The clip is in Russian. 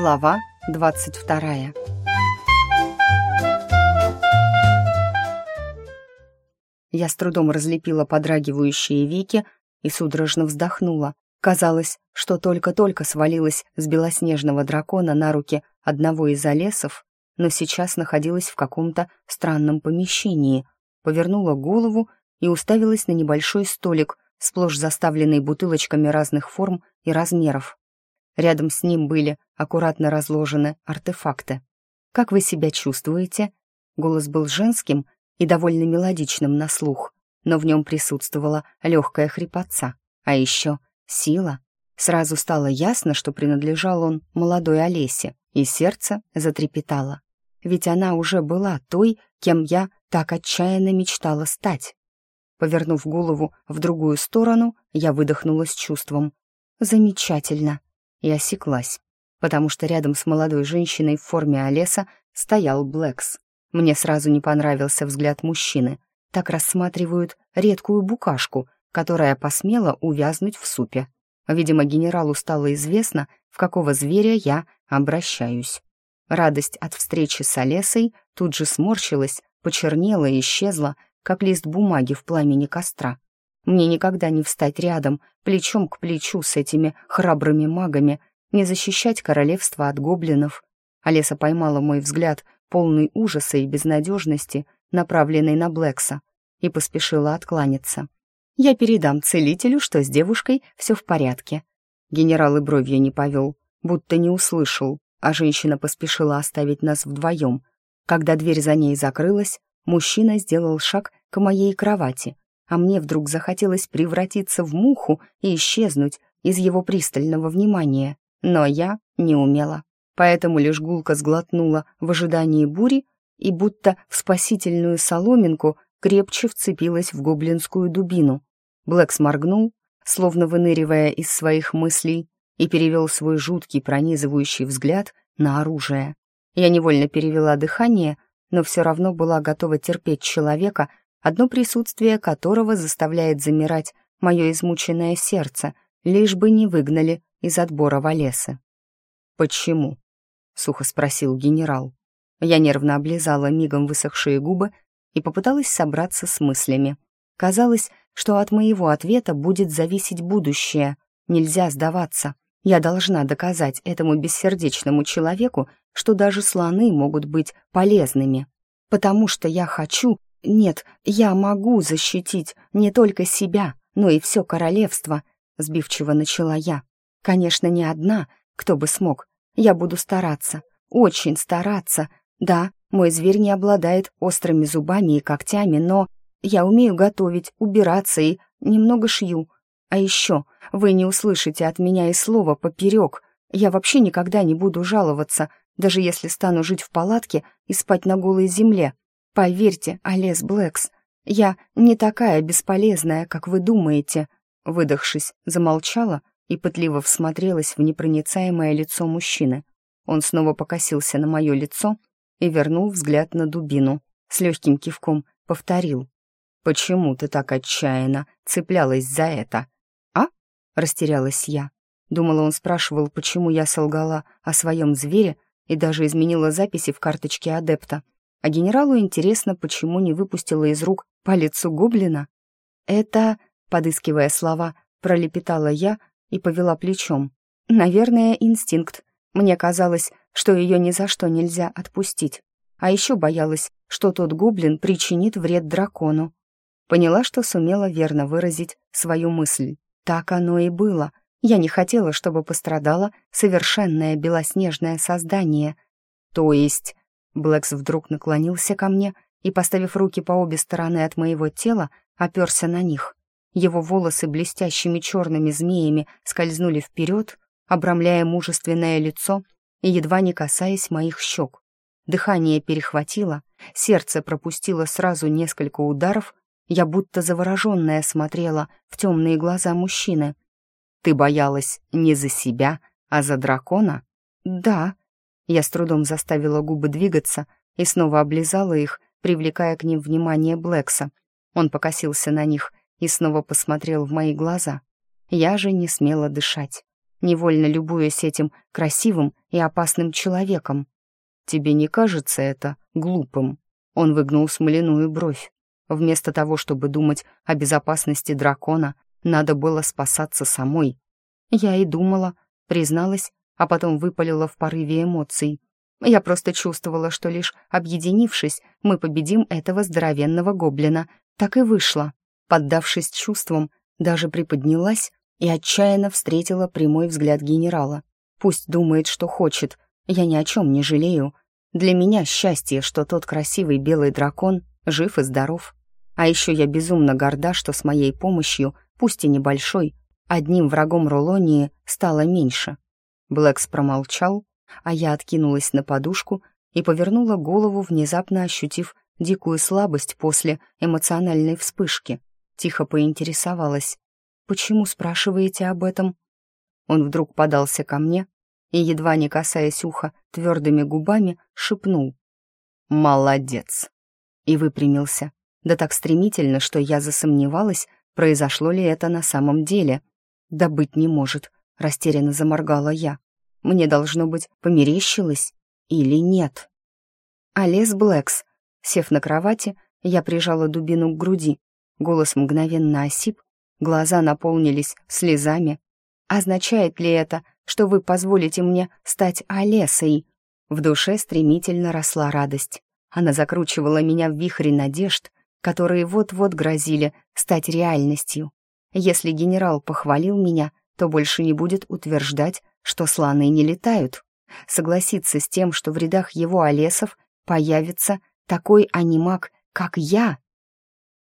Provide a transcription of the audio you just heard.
Глава 22 Я с трудом разлепила подрагивающие веки и судорожно вздохнула. Казалось, что только-только свалилась с белоснежного дракона на руки одного из олесов, но сейчас находилась в каком-то странном помещении. Повернула голову и уставилась на небольшой столик, сплошь заставленный бутылочками разных форм и размеров. Рядом с ним были аккуратно разложены артефакты. «Как вы себя чувствуете?» Голос был женским и довольно мелодичным на слух, но в нем присутствовала легкая хрипотца, а еще сила. Сразу стало ясно, что принадлежал он молодой Олесе, и сердце затрепетало. Ведь она уже была той, кем я так отчаянно мечтала стать. Повернув голову в другую сторону, я выдохнула с чувством. «Замечательно!» И осеклась, потому что рядом с молодой женщиной в форме Олеса стоял Блэкс. Мне сразу не понравился взгляд мужчины. Так рассматривают редкую букашку, которая посмела увязнуть в супе. Видимо, генералу стало известно, в какого зверя я обращаюсь. Радость от встречи с Олесой тут же сморщилась, почернела и исчезла, как лист бумаги в пламени костра. Мне никогда не встать рядом, плечом к плечу с этими храбрыми магами, не защищать королевство от гоблинов. Олеса поймала мой взгляд, полный ужаса и безнадежности, направленный на Блэкса, и поспешила откланяться. «Я передам целителю, что с девушкой все в порядке». Генерал и бровью не повел, будто не услышал, а женщина поспешила оставить нас вдвоем. Когда дверь за ней закрылась, мужчина сделал шаг к моей кровати, а мне вдруг захотелось превратиться в муху и исчезнуть из его пристального внимания. Но я не умела, поэтому лишь гулко сглотнула в ожидании бури и будто в спасительную соломинку крепче вцепилась в гоблинскую дубину. Блэк сморгнул, словно выныривая из своих мыслей, и перевел свой жуткий пронизывающий взгляд на оружие. Я невольно перевела дыхание, но все равно была готова терпеть человека, одно присутствие которого заставляет замирать мое измученное сердце, лишь бы не выгнали из отбора Валесы. «Почему?» — сухо спросил генерал. Я нервно облизала мигом высохшие губы и попыталась собраться с мыслями. Казалось, что от моего ответа будет зависеть будущее. Нельзя сдаваться. Я должна доказать этому бессердечному человеку, что даже слоны могут быть полезными. Потому что я хочу, «Нет, я могу защитить не только себя, но и все королевство», — сбивчиво начала я. «Конечно, не одна, кто бы смог. Я буду стараться, очень стараться. Да, мой зверь не обладает острыми зубами и когтями, но я умею готовить, убираться и немного шью. А еще вы не услышите от меня и слова поперек. Я вообще никогда не буду жаловаться, даже если стану жить в палатке и спать на голой земле. Поверьте, Олес Блэкс, я не такая бесполезная, как вы думаете. Выдохшись, замолчала и пытливо всмотрелась в непроницаемое лицо мужчины. Он снова покосился на мое лицо и вернул взгляд на дубину. С легким кивком повторил. «Почему ты так отчаянно цеплялась за это?» «А?» — растерялась я. Думала, он спрашивал, почему я солгала о своем звере и даже изменила записи в карточке адепта. А генералу интересно, почему не выпустила из рук по лицу гоблина. «Это...» — подыскивая слова, пролепетала я и повела плечом. «Наверное, инстинкт. Мне казалось, что ее ни за что нельзя отпустить. А еще боялась, что тот гоблин причинит вред дракону. Поняла, что сумела верно выразить свою мысль. Так оно и было. Я не хотела, чтобы пострадало совершенное белоснежное создание. То есть Блэкс вдруг наклонился ко мне и, поставив руки по обе стороны от моего тела, оперся на них. Его волосы блестящими черными змеями скользнули вперед, обрамляя мужественное лицо и едва не касаясь моих щек. Дыхание перехватило, сердце пропустило сразу несколько ударов, я будто завороженная смотрела в темные глаза мужчины. «Ты боялась не за себя, а за дракона?» «Да», я с трудом заставила губы двигаться и снова облизала их, привлекая к ним внимание Блэкса. Он покосился на них и снова посмотрел в мои глаза. Я же не смела дышать. невольно любуясь этим красивым и опасным человеком. «Тебе не кажется это глупым?» Он выгнул смоляную бровь. Вместо того, чтобы думать о безопасности дракона, надо было спасаться самой. Я и думала, призналась, а потом выпалила в порыве эмоций. Я просто чувствовала, что лишь объединившись, мы победим этого здоровенного гоблина. Так и вышло. Поддавшись чувствам, даже приподнялась и отчаянно встретила прямой взгляд генерала. Пусть думает, что хочет, я ни о чем не жалею. Для меня счастье, что тот красивый белый дракон жив и здоров. А еще я безумно горда, что с моей помощью, пусть и небольшой, одним врагом Рулонии стало меньше. Блэкс промолчал, а я откинулась на подушку и повернула голову, внезапно ощутив дикую слабость после эмоциональной вспышки. Тихо поинтересовалась. «Почему спрашиваете об этом?» Он вдруг подался ко мне и, едва не касаясь уха, твердыми губами шепнул. «Молодец!» и выпрямился. Да так стремительно, что я засомневалась, произошло ли это на самом деле. «Да быть не может», — растерянно заморгала я. «Мне, должно быть, померещилось или нет?» Олес Блэкс. Сев на кровати, я прижала дубину к груди. Голос мгновенно осип, глаза наполнились слезами. «Означает ли это, что вы позволите мне стать Олесой?» В душе стремительно росла радость. Она закручивала меня в вихре надежд, которые вот-вот грозили стать реальностью. Если генерал похвалил меня, то больше не будет утверждать, что слоны не летают. Согласиться с тем, что в рядах его олесов появится такой анимак, как я,